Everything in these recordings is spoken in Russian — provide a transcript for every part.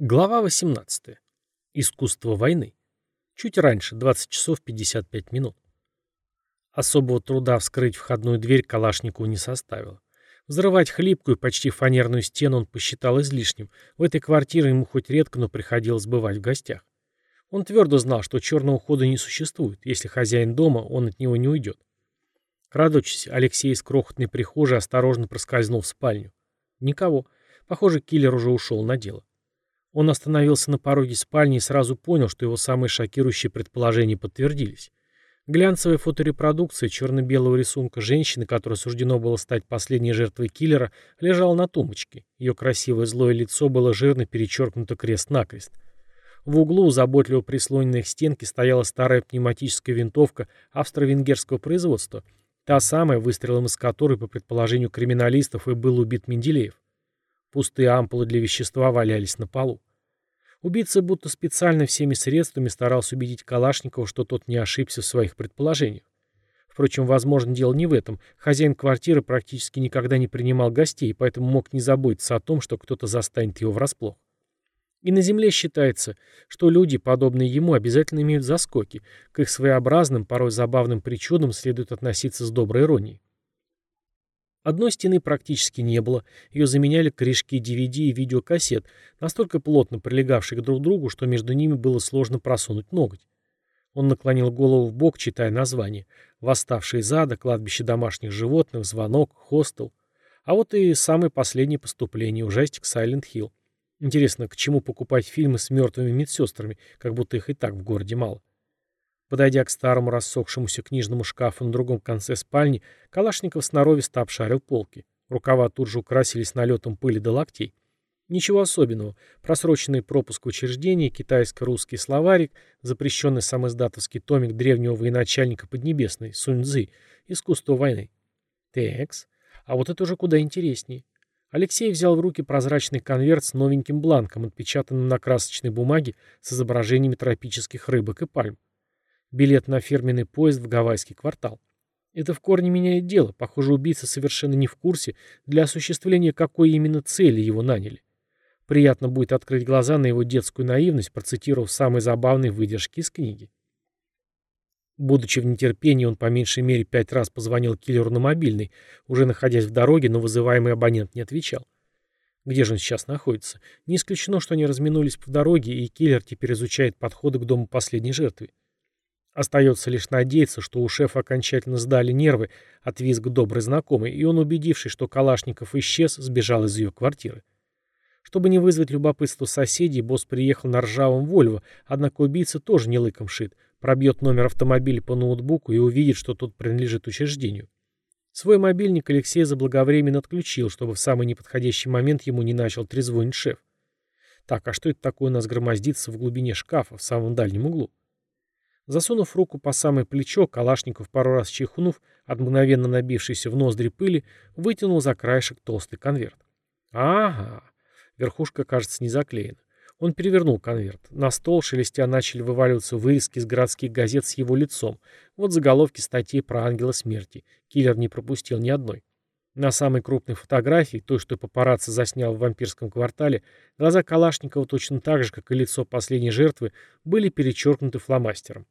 Глава 18. Искусство войны. Чуть раньше, 20 часов 55 минут. Особого труда вскрыть входную дверь Калашникову не составило. Взрывать хлипкую, почти фанерную стену он посчитал излишним. В этой квартире ему хоть редко, но приходилось бывать в гостях. Он твердо знал, что черного хода не существует. Если хозяин дома, он от него не уйдет. Крадучись, Алексей из крохотной прихожей осторожно проскользнул в спальню. Никого. Похоже, киллер уже ушел на дело. Он остановился на пороге спальни и сразу понял, что его самые шокирующие предположения подтвердились. Глянцевая фоторепродукция черно-белого рисунка женщины, которой суждено было стать последней жертвой киллера, лежала на тумбочке. Ее красивое злое лицо было жирно перечеркнуто крест-накрест. В углу, заботливо прислоненной к стенке, стояла старая пневматическая винтовка австро-венгерского производства, та самая, выстрелом из которой, по предположению криминалистов, и был убит Менделеев. Пустые ампулы для вещества валялись на полу. Убийца будто специально всеми средствами старался убедить Калашникова, что тот не ошибся в своих предположениях. Впрочем, возможно, дело не в этом. Хозяин квартиры практически никогда не принимал гостей, поэтому мог не заботиться о том, что кто-то застанет его врасплох. И на Земле считается, что люди, подобные ему, обязательно имеют заскоки. К их своеобразным, порой забавным причудам следует относиться с доброй иронией. Одной стены практически не было, ее заменяли корешки DVD и видеокассет, настолько плотно прилегавшие друг к другу, что между ними было сложно просунуть ноготь. Он наклонил голову в бок, читая название. «Восставшие из ада», «Кладбище домашних животных», «Звонок», «Хостел». А вот и самое последнее поступление, ужастик «Сайлент Хилл». Интересно, к чему покупать фильмы с мертвыми медсестрами, как будто их и так в городе мало. Подойдя к старому рассохшемуся книжному шкафу на другом конце спальни, Калашников сноровисто обшарил полки. Рукава тут же украсились налетом пыли до локтей. Ничего особенного. Просроченный пропуск в учреждение, китайско-русский словарик, запрещенный самоиздатовский томик древнего военачальника Поднебесной, Сунь-Цзы, искусство войны. Текс. А вот это уже куда интереснее. Алексей взял в руки прозрачный конверт с новеньким бланком, отпечатанным на красочной бумаге с изображениями тропических рыбок и пальм. Билет на фирменный поезд в гавайский квартал. Это в корне меняет дело. Похоже, убийца совершенно не в курсе, для осуществления какой именно цели его наняли. Приятно будет открыть глаза на его детскую наивность, процитировав самые забавные выдержки из книги. Будучи в нетерпении, он по меньшей мере пять раз позвонил киллеру на мобильный, уже находясь в дороге, но вызываемый абонент не отвечал. Где же он сейчас находится? Не исключено, что они разминулись по дороге, и киллер теперь изучает подходы к дому последней жертвы. Остается лишь надеяться, что у шефа окончательно сдали нервы от визга доброй знакомой, и он, убедившись, что Калашников исчез, сбежал из ее квартиры. Чтобы не вызвать любопытство соседей, босс приехал на ржавом Вольво, однако убийца тоже не лыком шит, пробьет номер автомобиля по ноутбуку и увидит, что тот принадлежит учреждению. Свой мобильник Алексей заблаговременно отключил, чтобы в самый неподходящий момент ему не начал трезвонить шеф. Так, а что это такое у нас громоздится в глубине шкафа, в самом дальнем углу? Засунув руку по самое плечо, Калашников, пару раз чихнув от мгновенно набившейся в ноздри пыли, вытянул за краешек толстый конверт. Ага, верхушка, кажется, не заклеена. Он перевернул конверт. На стол, шелестя, начали вываливаться вырезки из городских газет с его лицом. Вот заголовки статей про ангела смерти. Киллер не пропустил ни одной. На самой крупной фотографии, той, что папарацци заснял в вампирском квартале, глаза Калашникова точно так же, как и лицо последней жертвы, были перечеркнуты фломастером.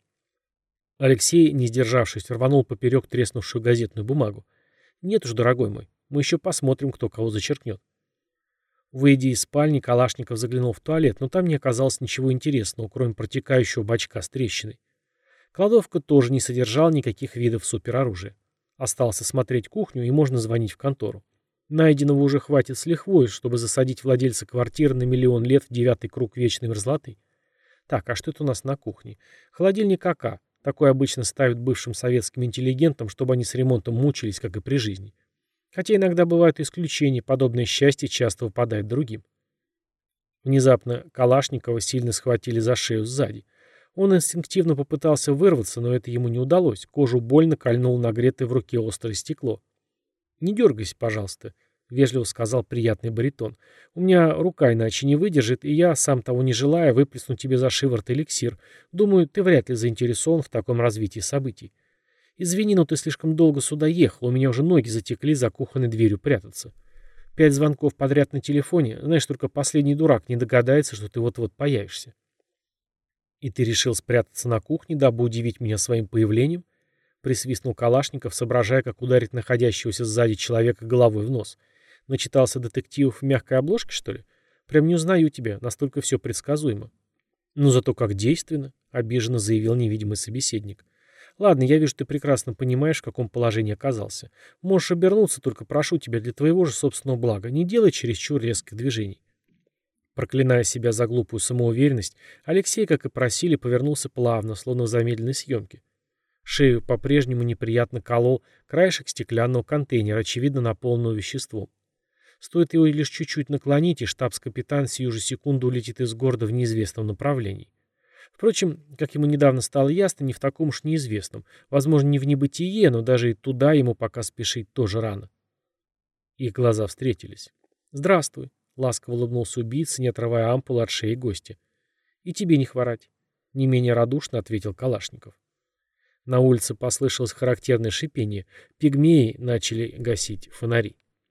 Алексей, не сдержавшись, рванул поперек треснувшую газетную бумагу. «Нет уж, дорогой мой, мы еще посмотрим, кто кого зачеркнет». Выйдя из спальни, Калашников заглянул в туалет, но там не оказалось ничего интересного, кроме протекающего бачка с трещиной. Кладовка тоже не содержала никаких видов супероружия. Остался смотреть кухню, и можно звонить в контору. Найденного уже хватит с лихвой, чтобы засадить владельца квартиры на миллион лет в девятый круг вечной мерзлоты. Так, а что это у нас на кухне? Холодильник АК. Такой обычно ставят бывшим советским интеллигентам, чтобы они с ремонтом мучились, как и при жизни. Хотя иногда бывают исключения, подобное счастье часто выпадает другим. Внезапно Калашникова сильно схватили за шею сзади. Он инстинктивно попытался вырваться, но это ему не удалось. Кожу больно кольнул нагретое в руке острое стекло. «Не дергайся, пожалуйста», — вежливо сказал приятный баритон. «У меня рука иначе не выдержит, и я, сам того не желая, выплесну тебе за шиворот эликсир. Думаю, ты вряд ли заинтересован в таком развитии событий. Извини, но ты слишком долго сюда ехал, у меня уже ноги затекли за кухонной дверью прятаться. Пять звонков подряд на телефоне. Знаешь, только последний дурак не догадается, что ты вот-вот появишься. И ты решил спрятаться на кухне, дабы удивить меня своим появлением? Присвистнул Калашников, соображая, как ударить находящегося сзади человека головой в нос. Начитался детективов в мягкой обложке, что ли? Прям не узнаю тебя, настолько все предсказуемо. Ну зато как действенно, обиженно заявил невидимый собеседник. Ладно, я вижу, ты прекрасно понимаешь, в каком положении оказался. Можешь обернуться, только прошу тебя для твоего же собственного блага. Не делай чересчур резких движений. Проклиная себя за глупую самоуверенность, Алексей, как и просили, повернулся плавно, словно в замедленной съемке. Шею по-прежнему неприятно колол краешек стеклянного контейнера, очевидно наполненного веществом. Стоит его лишь чуть-чуть наклонить, и штабс-капитан сию же секунду улетит из города в неизвестном направлении. Впрочем, как ему недавно стало ясно, не в таком уж неизвестном. Возможно, не в небытие, но даже и туда ему пока спешить тоже рано. Их глаза встретились. «Здравствуй», — ласково улыбнулся убийца, не отрывая ампулы от шеи гостя. «И тебе не хворать», — не менее радушно ответил Калашников. На улице послышалось характерное шипение. Пигмеи начали гасить фонари.